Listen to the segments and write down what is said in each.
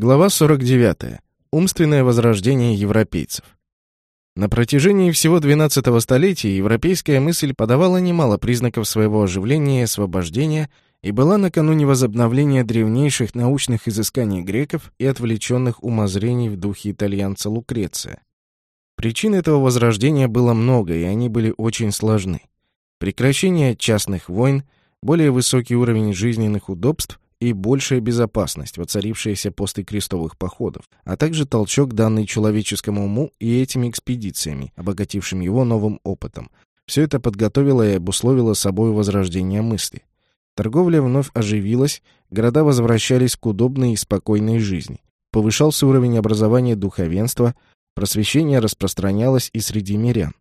Глава 49. Умственное возрождение европейцев. На протяжении всего XII столетия европейская мысль подавала немало признаков своего оживления и освобождения и была накануне возобновления древнейших научных изысканий греков и отвлеченных умозрений в духе итальянца Лукреция. Причин этого возрождения было много, и они были очень сложны. Прекращение частных войн, более высокий уровень жизненных удобств и большая безопасность, воцарившаяся после крестовых походов, а также толчок, данный человеческому уму и этими экспедициями, обогатившим его новым опытом. Все это подготовило и обусловило собой возрождение мысли. Торговля вновь оживилась, города возвращались к удобной и спокойной жизни. Повышался уровень образования духовенства, просвещение распространялось и среди мирян.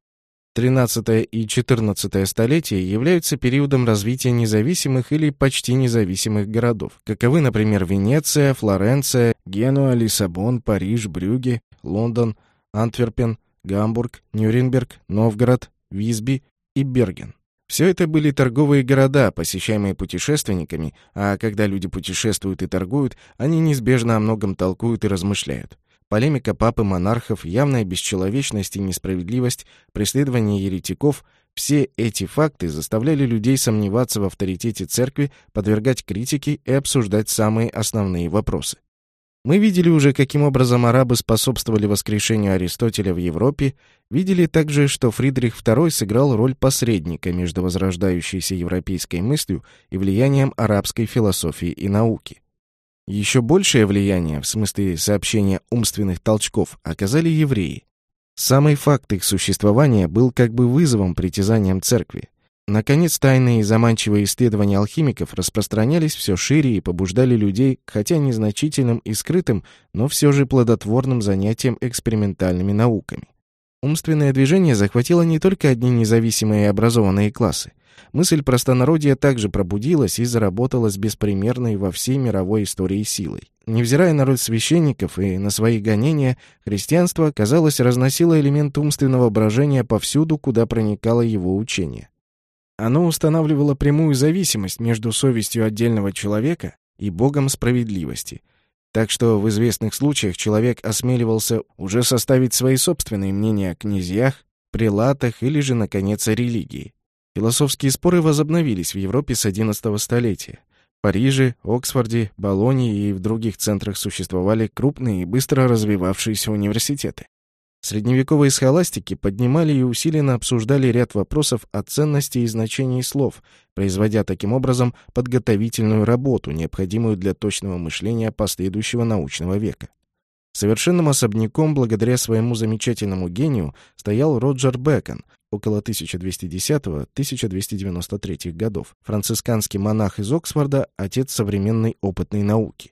XIII и XIV столетия являются периодом развития независимых или почти независимых городов, каковы, например, Венеция, Флоренция, Генуа, Лиссабон, Париж, Брюгге, Лондон, Антверпен, Гамбург, Нюрнберг, Новгород, Висби и Берген. Все это были торговые города, посещаемые путешественниками, а когда люди путешествуют и торгуют, они неизбежно о многом толкуют и размышляют. Полемика папы монархов, явная бесчеловечность и несправедливость, преследование еретиков – все эти факты заставляли людей сомневаться в авторитете церкви, подвергать критике и обсуждать самые основные вопросы. Мы видели уже, каким образом арабы способствовали воскрешению Аристотеля в Европе, видели также, что Фридрих II сыграл роль посредника между возрождающейся европейской мыслью и влиянием арабской философии и науки. Еще большее влияние, в смысле сообщения умственных толчков, оказали евреи. Самый факт их существования был как бы вызовом притязаниям церкви. Наконец, тайные и заманчивые исследования алхимиков распространялись все шире и побуждали людей, хотя незначительным и скрытым, но все же плодотворным занятием экспериментальными науками. Умственное движение захватило не только одни независимые образованные классы. Мысль простонародья также пробудилась и заработала с беспримерной во всей мировой истории силой. Невзирая на роль священников и на свои гонения, христианство, казалось, разносило элемент умственного брожения повсюду, куда проникало его учение. Оно устанавливало прямую зависимость между совестью отдельного человека и Богом справедливости. Так что в известных случаях человек осмеливался уже составить свои собственные мнения о князьях, прилатах или же, наконец, о религии. Философские споры возобновились в Европе с XI столетия. В Париже, Оксфорде, Болонии и в других центрах существовали крупные и быстро развивавшиеся университеты. Средневековые схоластики поднимали и усиленно обсуждали ряд вопросов о ценности и значении слов, производя таким образом подготовительную работу, необходимую для точного мышления последующего научного века. Совершенным особняком благодаря своему замечательному гению стоял Роджер Бэкон, около 1210-1293 годов, францисканский монах из Оксфорда, отец современной опытной науки.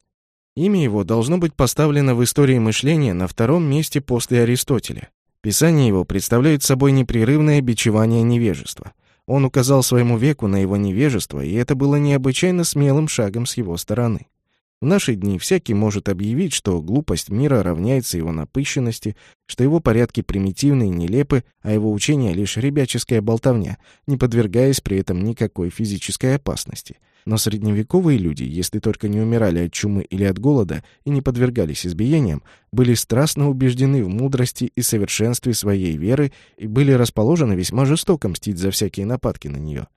Имя его должно быть поставлено в истории мышления на втором месте после Аристотеля. Писание его представляет собой непрерывное бичевание невежества. Он указал своему веку на его невежество, и это было необычайно смелым шагом с его стороны. В наши дни всякий может объявить, что глупость мира равняется его напыщенности, что его порядки примитивны и нелепы, а его учение — лишь ребяческая болтовня, не подвергаясь при этом никакой физической опасности. Но средневековые люди, если только не умирали от чумы или от голода и не подвергались избиениям, были страстно убеждены в мудрости и совершенстве своей веры и были расположены весьма жестоко мстить за всякие нападки на нее.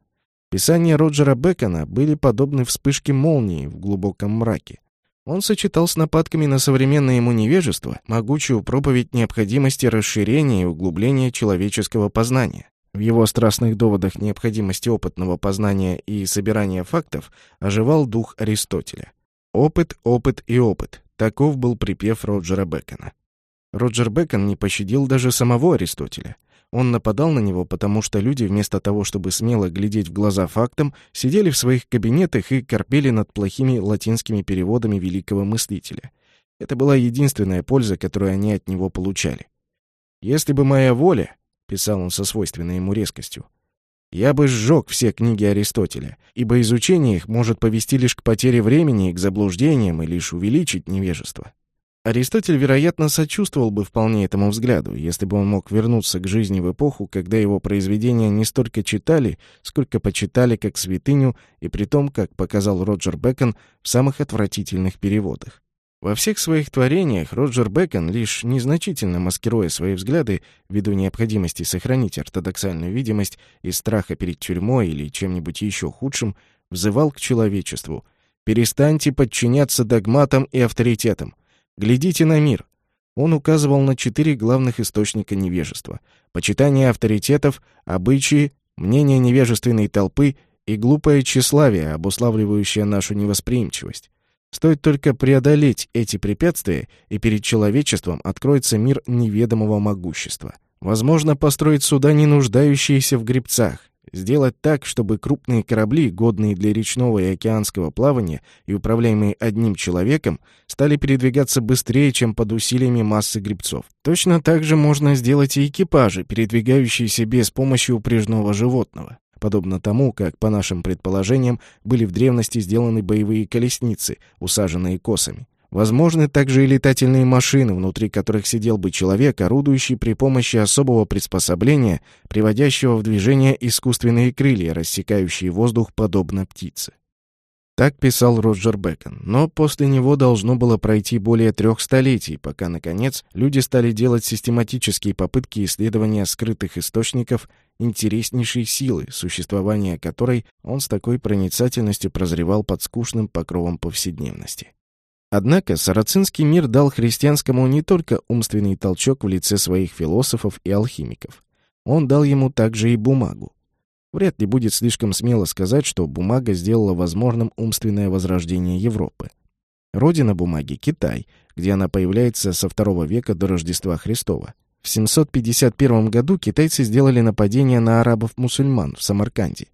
Писания Роджера Бекона были подобны вспышке молнии в глубоком мраке. Он сочетал с нападками на современное ему невежество могучую проповедь необходимости расширения и углубления человеческого познания. В его страстных доводах необходимости опытного познания и собирания фактов оживал дух Аристотеля. Опыт, опыт и опыт — таков был припев Роджера Бекона. Роджер Бекон не пощадил даже самого Аристотеля — он нападал на него, потому что люди, вместо того, чтобы смело глядеть в глаза фактам, сидели в своих кабинетах и корпели над плохими латинскими переводами великого мыслителя. Это была единственная польза, которую они от него получали. «Если бы моя воля», — писал он со свойственной ему резкостью, «я бы сжег все книги Аристотеля, ибо изучение их может повести лишь к потере времени и к заблуждениям и лишь увеличить невежество». Аристотель, вероятно, сочувствовал бы вполне этому взгляду, если бы он мог вернуться к жизни в эпоху, когда его произведения не столько читали, сколько почитали как святыню, и при том, как показал Роджер Бэкон, в самых отвратительных переводах. Во всех своих творениях Роджер Бэкон, лишь незначительно маскируя свои взгляды ввиду необходимости сохранить ортодоксальную видимость из страха перед тюрьмой или чем-нибудь еще худшим, взывал к человечеству. «Перестаньте подчиняться догматам и авторитетам. Глядите на мир». Он указывал на четыре главных источника невежества. Почитание авторитетов, обычаи, мнение невежественной толпы и глупое тщеславие, обуславливающее нашу невосприимчивость. Стоит только преодолеть эти препятствия, и перед человечеством откроется мир неведомого могущества. Возможно, построить суда, не нуждающиеся в гребцах, сделать так, чтобы крупные корабли, годные для речного и океанского плавания и управляемые одним человеком, стали передвигаться быстрее, чем под усилиями массы гребцов. Точно так же можно сделать и экипажи, передвигающиеся без помощи упряжного животного подобно тому, как, по нашим предположениям, были в древности сделаны боевые колесницы, усаженные косами. Возможны также и летательные машины, внутри которых сидел бы человек, орудующий при помощи особого приспособления, приводящего в движение искусственные крылья, рассекающие воздух подобно птице. Так писал Роджер Бэкон, но после него должно было пройти более трех столетий, пока, наконец, люди стали делать систематические попытки исследования скрытых источников интереснейшей силы, существование которой он с такой проницательностью прозревал под скучным покровом повседневности. Однако сарацинский мир дал христианскому не только умственный толчок в лице своих философов и алхимиков. Он дал ему также и бумагу. Вряд ли будет слишком смело сказать, что бумага сделала возможным умственное возрождение Европы. Родина бумаги — Китай, где она появляется со второго века до Рождества Христова. В 751 году китайцы сделали нападение на арабов-мусульман в Самарканде.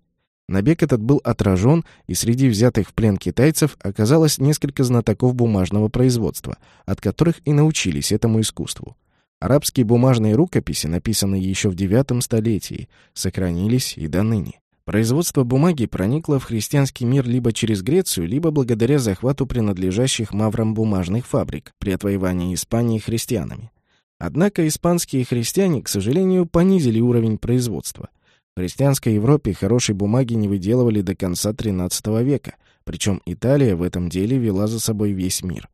Набег этот был отражен, и среди взятых в плен китайцев оказалось несколько знатоков бумажного производства, от которых и научились этому искусству. Арабские бумажные рукописи, написанные еще в IX столетии, сохранились и до ныне. Производство бумаги проникло в христианский мир либо через Грецию, либо благодаря захвату принадлежащих маврам бумажных фабрик при отвоевании Испании христианами. Однако испанские христиане, к сожалению, понизили уровень производства. Христианской Европе хорошей бумаги не выделывали до конца XIII века, причем Италия в этом деле вела за собой весь мир.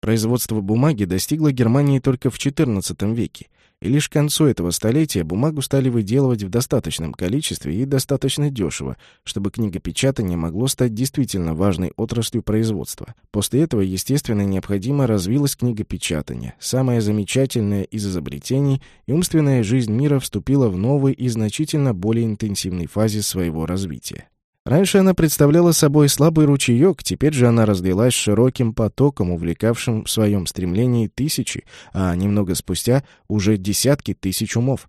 Производство бумаги достигло Германии только в XIV веке, и лишь к концу этого столетия бумагу стали выделывать в достаточном количестве и достаточно дешево, чтобы книгопечатание могло стать действительно важной отраслью производства. После этого, естественно, необходимо развилось книгопечатание, самое замечательное из изобретений, и умственная жизнь мира вступила в новый и значительно более интенсивной фазе своего развития. Раньше она представляла собой слабый ручеек, теперь же она разлилась широким потоком, увлекавшим в своем стремлении тысячи, а немного спустя уже десятки тысяч умов.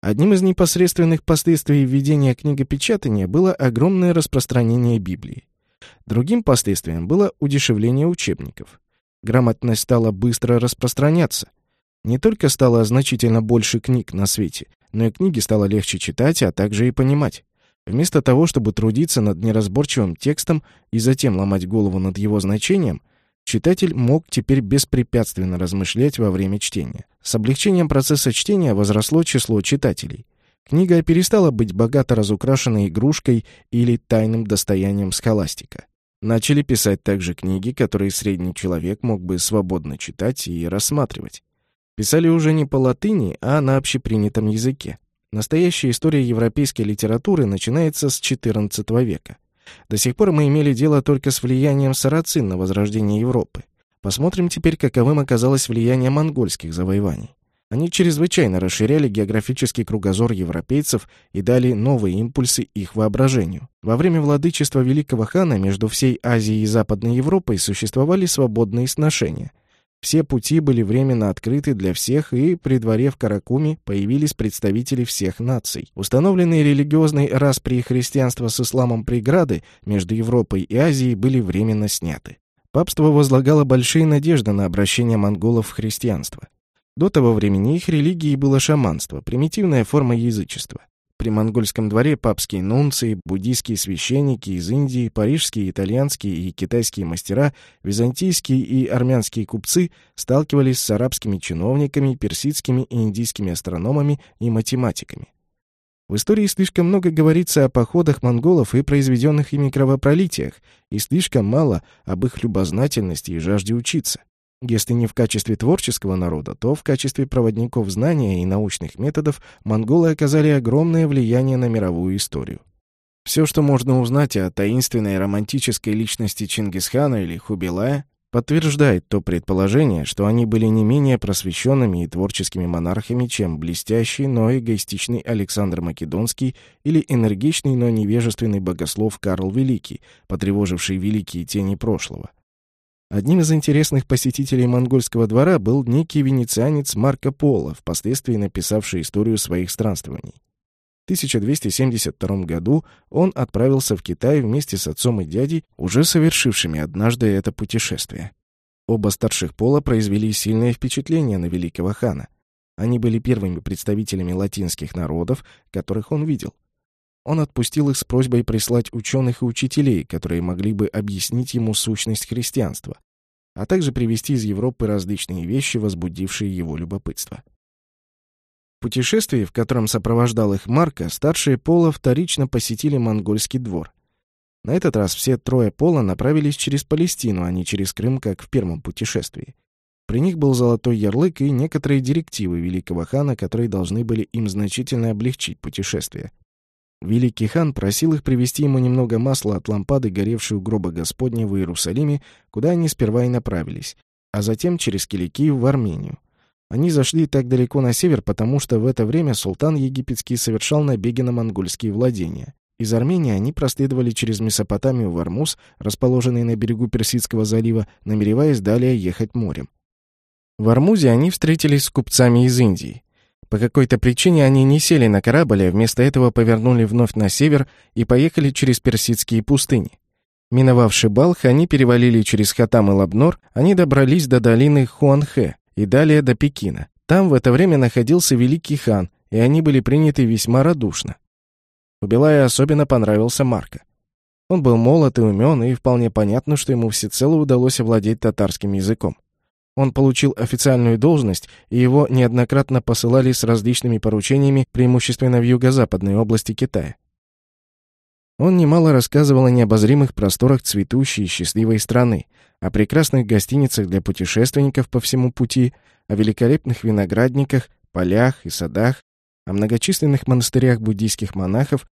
Одним из непосредственных последствий введения книгопечатания было огромное распространение Библии. Другим последствием было удешевление учебников. Грамотность стала быстро распространяться. Не только стало значительно больше книг на свете, но и книги стало легче читать, а также и понимать. Вместо того, чтобы трудиться над неразборчивым текстом и затем ломать голову над его значением, читатель мог теперь беспрепятственно размышлять во время чтения. С облегчением процесса чтения возросло число читателей. Книга перестала быть богато разукрашенной игрушкой или тайным достоянием схоластика. Начали писать также книги, которые средний человек мог бы свободно читать и рассматривать. Писали уже не по латыни, а на общепринятом языке. Настоящая история европейской литературы начинается с XIV века. До сих пор мы имели дело только с влиянием сарацин на возрождение Европы. Посмотрим теперь, каковым оказалось влияние монгольских завоеваний. Они чрезвычайно расширяли географический кругозор европейцев и дали новые импульсы их воображению. Во время владычества великого хана между всей Азией и Западной Европой существовали свободные сношения. Все пути были временно открыты для всех, и при дворе в Каракуме появились представители всех наций. Установленные религиозной распри христианства с исламом преграды между Европой и Азией были временно сняты. Папство возлагало большие надежды на обращение монголов в христианство. До того времени их религией было шаманство, примитивная форма язычества. При монгольском дворе папские нунции, буддийские священники из Индии, парижские, итальянские и китайские мастера, византийские и армянские купцы сталкивались с арабскими чиновниками, персидскими и индийскими астрономами и математиками. В истории слишком много говорится о походах монголов и произведенных ими кровопролитиях, и слишком мало об их любознательности и жажде учиться. Если не в качестве творческого народа, то в качестве проводников знания и научных методов монголы оказали огромное влияние на мировую историю. Все, что можно узнать о таинственной романтической личности Чингисхана или Хубилая, подтверждает то предположение, что они были не менее просвещенными и творческими монархами, чем блестящий, но эгоистичный Александр Македонский или энергичный, но невежественный богослов Карл Великий, потревоживший великие тени прошлого. Одним из интересных посетителей монгольского двора был некий венецианец Марко Поло, впоследствии написавший историю своих странствований. 1272 году он отправился в Китай вместе с отцом и дядей, уже совершившими однажды это путешествие. Оба старших пола произвели сильное впечатление на великого хана. Они были первыми представителями латинских народов, которых он видел. Он отпустил их с просьбой прислать ученых и учителей, которые могли бы объяснить ему сущность христианства, а также привезти из Европы различные вещи, возбудившие его любопытство путешествии, в котором сопровождал их Марка, старшие Пола вторично посетили монгольский двор. На этот раз все трое Пола направились через Палестину, а не через Крым, как в первом путешествии. При них был золотой ярлык и некоторые директивы великого хана, которые должны были им значительно облегчить путешествие. Великий хан просил их привезти ему немного масла от лампады, горевшей у гроба Господня в Иерусалиме, куда они сперва и направились, а затем через Киликию в Армению. Они зашли так далеко на север, потому что в это время султан египетский совершал набеги на монгольские владения. Из Армении они проследовали через Месопотамию в Армуз, расположенный на берегу Персидского залива, намереваясь далее ехать морем. В Армузе они встретились с купцами из Индии. По какой-то причине они не сели на корабль, а вместо этого повернули вновь на север и поехали через персидские пустыни. Миновавши Балх, они перевалили через Хатам и Лабнор, они добрались до долины Хуанхэ, и далее до Пекина. Там в это время находился великий хан, и они были приняты весьма радушно. Убилая особенно понравился Марко. Он был молод и умен, и вполне понятно, что ему всецело удалось овладеть татарским языком. Он получил официальную должность, и его неоднократно посылали с различными поручениями, преимущественно в юго-западной области Китая. Он немало рассказывал о необозримых просторах цветущей и счастливой страны, о прекрасных гостиницах для путешественников по всему пути, о великолепных виноградниках, полях и садах, о многочисленных монастырях буддийских монахов,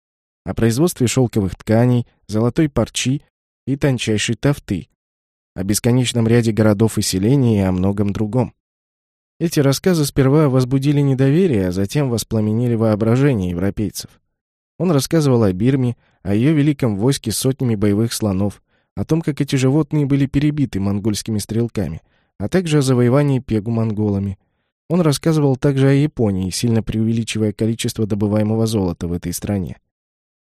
о производстве шелковых тканей, золотой парчи и тончайшей тафты, о бесконечном ряде городов и селений и о многом другом. Эти рассказы сперва возбудили недоверие, а затем воспламенили воображение европейцев. Он рассказывал о Бирме, о ее великом войске с сотнями боевых слонов, о том, как эти животные были перебиты монгольскими стрелками, а также о завоевании Пегу монголами. Он рассказывал также о Японии, сильно преувеличивая количество добываемого золота в этой стране.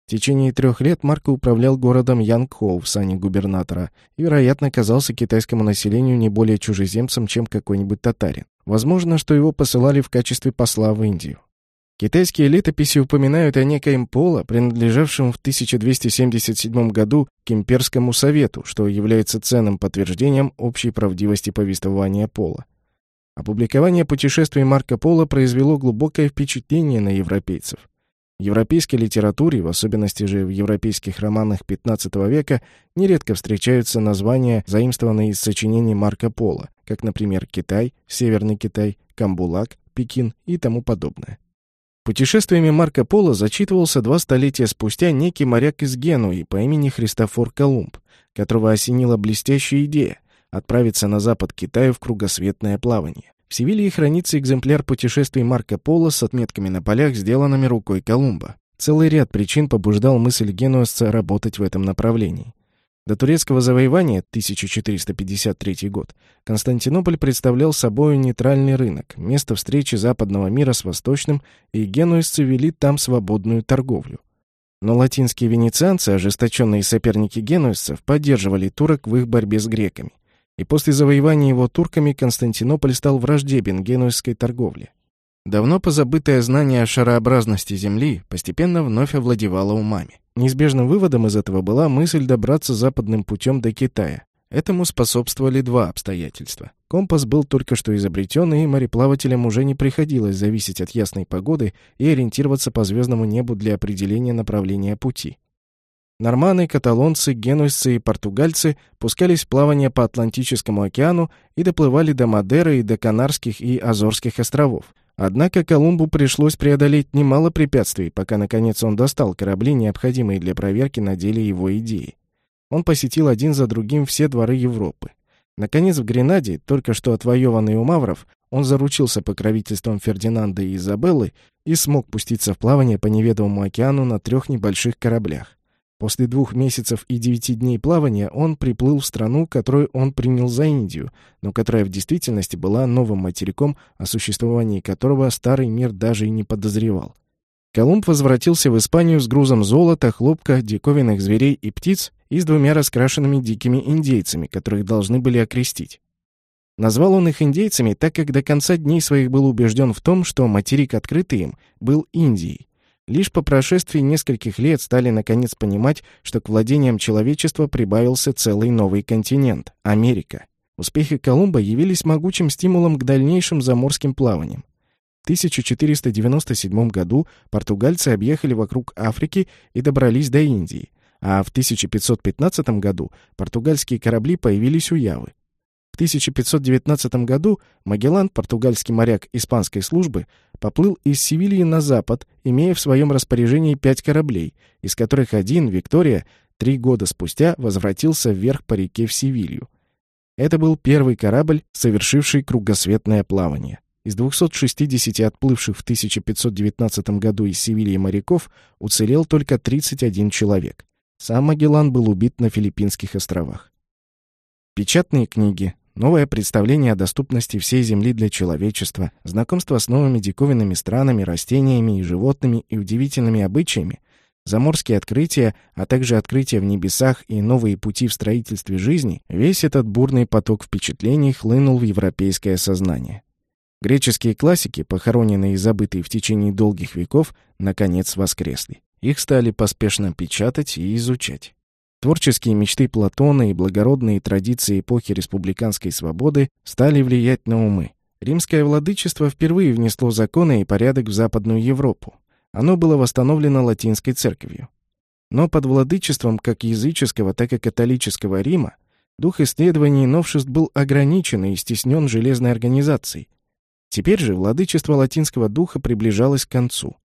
В течение трех лет Марко управлял городом Янгхоу в сане губернатора и, вероятно, казался китайскому населению не более чужеземцем, чем какой-нибудь татарин. Возможно, что его посылали в качестве посла в Индию. Китайские летописи упоминают о некоем Поло, принадлежавшем в 1277 году к имперскому совету, что является ценным подтверждением общей правдивости повествования Пола. Опубликование путешествий Марко Поло произвело глубокое впечатление на европейцев. В европейской литературе, в особенности же в европейских романах XV века, нередко встречаются названия, заимствованные из сочинений Марко Поло, как, например, Китай, Северный Китай, Камбулак, Пекин и тому подобное. Путешествиями Марко Поло зачитывался два столетия спустя некий моряк из Генуи по имени Христофор Колумб, которого осенила блестящая идея отправиться на запад Китая в кругосветное плавание. В Севилье хранится экземпляр путешествий Марко Поло с отметками на полях, сделанными рукой Колумба. Целый ряд причин побуждал мысль генуэзца работать в этом направлении. До турецкого завоевания 1453 год Константинополь представлял собой нейтральный рынок, место встречи западного мира с восточным, и генуэзцы вели там свободную торговлю. Но латинские венецианцы, ожесточенные соперники генуэзцев, поддерживали турок в их борьбе с греками. И после завоевания его турками Константинополь стал враждебен генуэзской торговле. Давно позабытое знание о шарообразности Земли постепенно вновь овладевало умами. Неизбежным выводом из этого была мысль добраться западным путем до Китая. Этому способствовали два обстоятельства. Компас был только что изобретен, и мореплавателям уже не приходилось зависеть от ясной погоды и ориентироваться по звездному небу для определения направления пути. Норманы, каталонцы, генуйцы и португальцы пускались в плавание по Атлантическому океану и доплывали до Мадеры и до Канарских и Азорских островов. Однако Колумбу пришлось преодолеть немало препятствий, пока наконец он достал корабли, необходимые для проверки на деле его идеи. Он посетил один за другим все дворы Европы. Наконец, в Гренаде, только что отвоеванный у мавров, он заручился покровительством Фердинанда и Изабеллы и смог пуститься в плавание по неведомому океану на трех небольших кораблях. После двух месяцев и девяти дней плавания он приплыл в страну, которую он принял за Индию, но которая в действительности была новым материком, о существовании которого старый мир даже и не подозревал. Колумб возвратился в Испанию с грузом золота, хлопка, диковинных зверей и птиц и с двумя раскрашенными дикими индейцами, которых должны были окрестить. Назвал он их индейцами, так как до конца дней своих был убежден в том, что материк, открытый им, был Индией, Лишь по прошествии нескольких лет стали наконец понимать, что к владениям человечества прибавился целый новый континент — Америка. Успехи Колумба явились могучим стимулом к дальнейшим заморским плаваниям. В 1497 году португальцы объехали вокруг Африки и добрались до Индии, а в 1515 году португальские корабли появились у Явы. 1519 году Магеллан, португальский моряк испанской службы, поплыл из Севильи на запад, имея в своем распоряжении пять кораблей, из которых один, Виктория, три года спустя возвратился вверх по реке в Севилью. Это был первый корабль, совершивший кругосветное плавание. Из 260 отплывших в 1519 году из Севильи моряков уцелел только 31 человек. Сам Магеллан был убит на Филиппинских островах. Печатные книги, Новое представление о доступности всей Земли для человечества, знакомство с новыми диковинными странами, растениями и животными и удивительными обычаями, заморские открытия, а также открытия в небесах и новые пути в строительстве жизни, весь этот бурный поток впечатлений хлынул в европейское сознание. Греческие классики, похороненные и забытые в течение долгих веков, наконец воскресли. Их стали поспешно печатать и изучать. Творческие мечты Платона и благородные традиции эпохи республиканской свободы стали влиять на умы. Римское владычество впервые внесло законы и порядок в Западную Европу. Оно было восстановлено латинской церковью. Но под владычеством как языческого, так и католического Рима дух исследований и новшеств был ограничен и стеснен железной организацией. Теперь же владычество латинского духа приближалось к концу.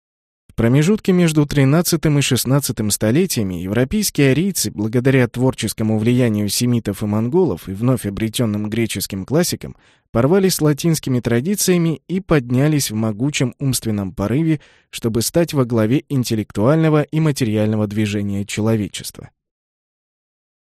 В промежутке между XIII и XVI столетиями европейские арийцы, благодаря творческому влиянию семитов и монголов и вновь обретенным греческим классикам, порвались с латинскими традициями и поднялись в могучем умственном порыве, чтобы стать во главе интеллектуального и материального движения человечества.